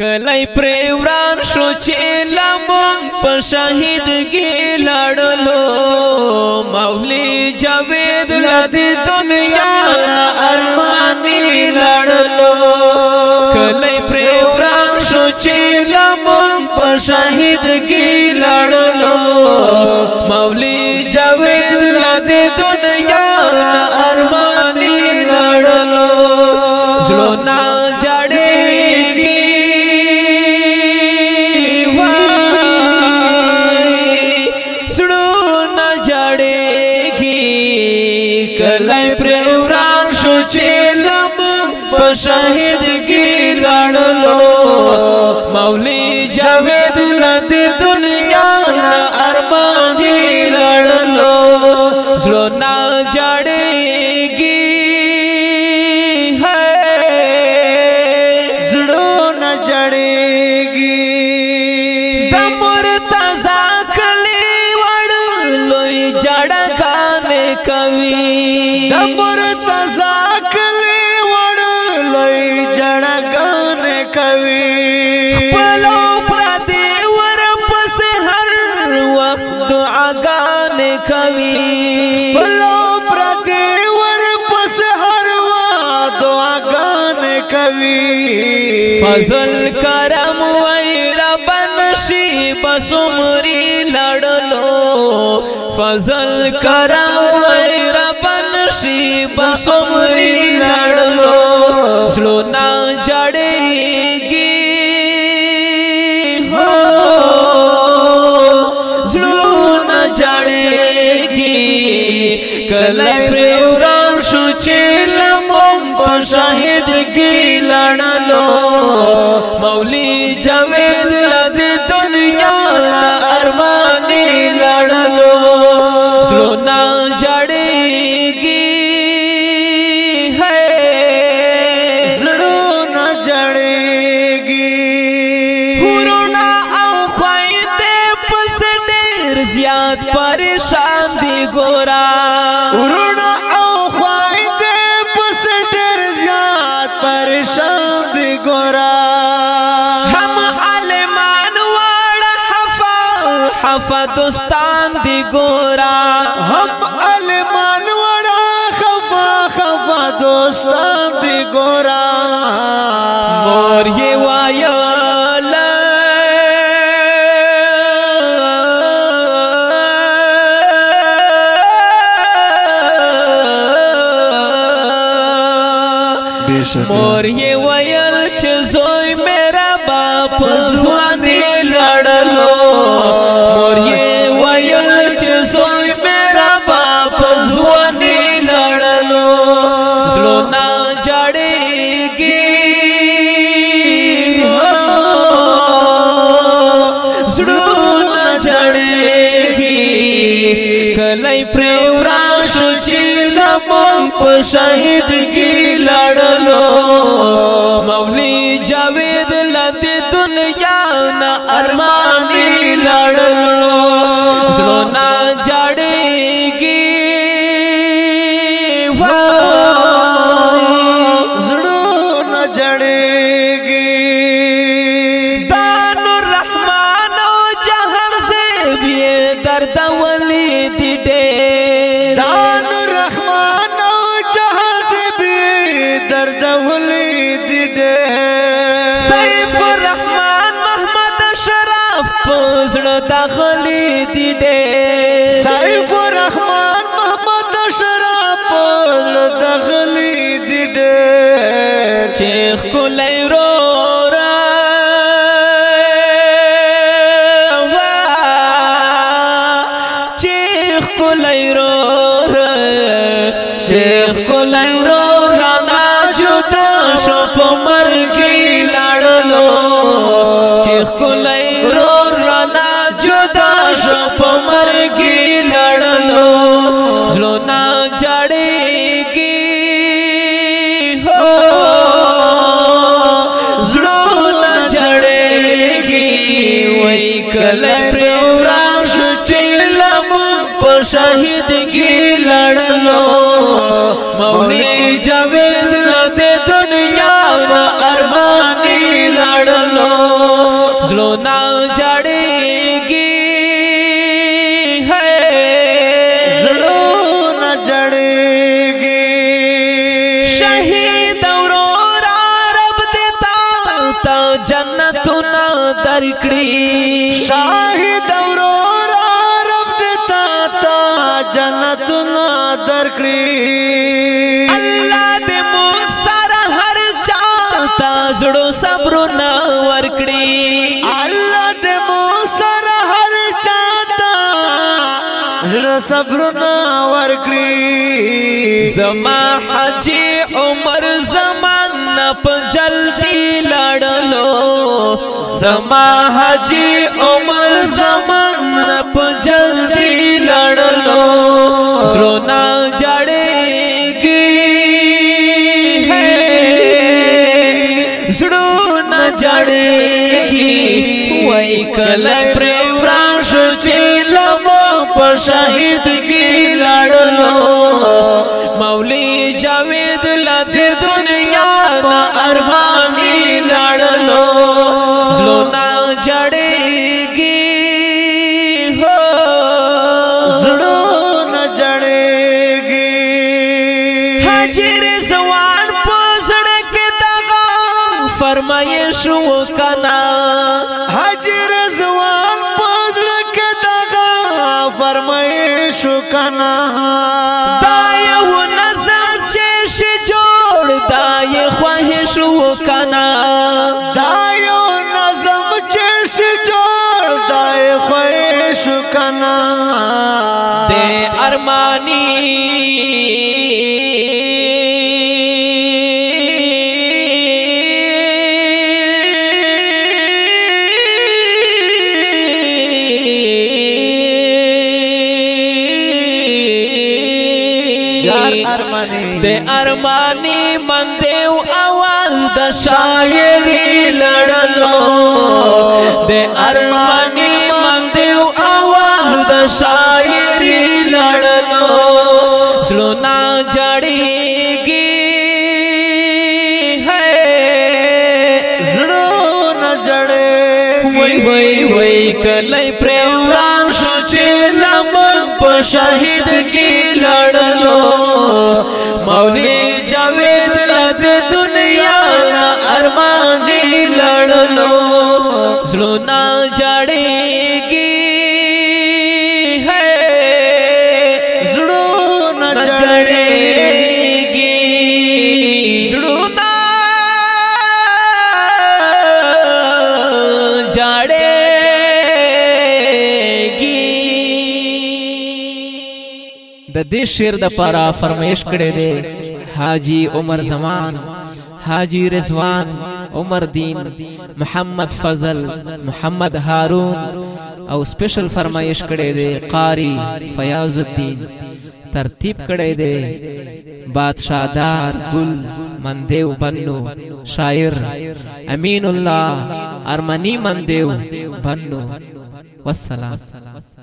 प्रेवराण सोचय मसाद गीड लो मवली जवेद दुनिया अरम लो कलै प्रेवण सोचयमोन गी लडलो मौलि जवेदुन ارمان لړلو زړه نه کوي پلو پرد ور پس هر وا دعاګان کوي فضل کرم وای رب نشي بسمري لړلو فضل کرم وای رب نشي بسمري प्रेरण शहीद की मौली जब گورا ہم علمان ال حفا حفا دوستان دی گورا ہم علمان خفا خفا دوستان دی گورا یہ یو مور یہ شہید کی لڑلو مولی جاوید لد دنیا یان ارمانی لڑ زړه داخلي دی ډېر سیف الرحمن محمد اشرف زړه داخلي دی ډېر شیخ کولای رو را وا شیخ کولای رو शहीद की लड़ लो मौली जवेद صبرنا ورکړي زما حجي عمر زمان په جلدی لړلو زما حجي عمر زمان په جلدی لړلو زړه جړېږي وای کله پر ورا لار باندې لړلو زلونا جړېږي هو زړونه جړېږي حاجر زوان پزړ کې دغه فرمایې شو کنا حاجر زوان پزړ کې دغه فرمایې شو کنا کنا دے ارمانی دے ارمانی من دیو آواز دا شاعری لڑلو دے ارمانی من دیو آواز د شاعری لړلو سلونا جړېږي وای وای وای کله پرم رام شو چې لم په شهید کې لړلو مولوی د دې شعر د پاره فرمایش کړي دي حاجی عمر زمان حاجی رضوان عمر دین محمد فضل محمد هارون او سپیشل فرمایش کړي دي قاری فیاض الدین ترتیب کړي دي بادشاہ دار گل مندیو بنو شاعر امین الله ارمنی مندیو بنو والسلام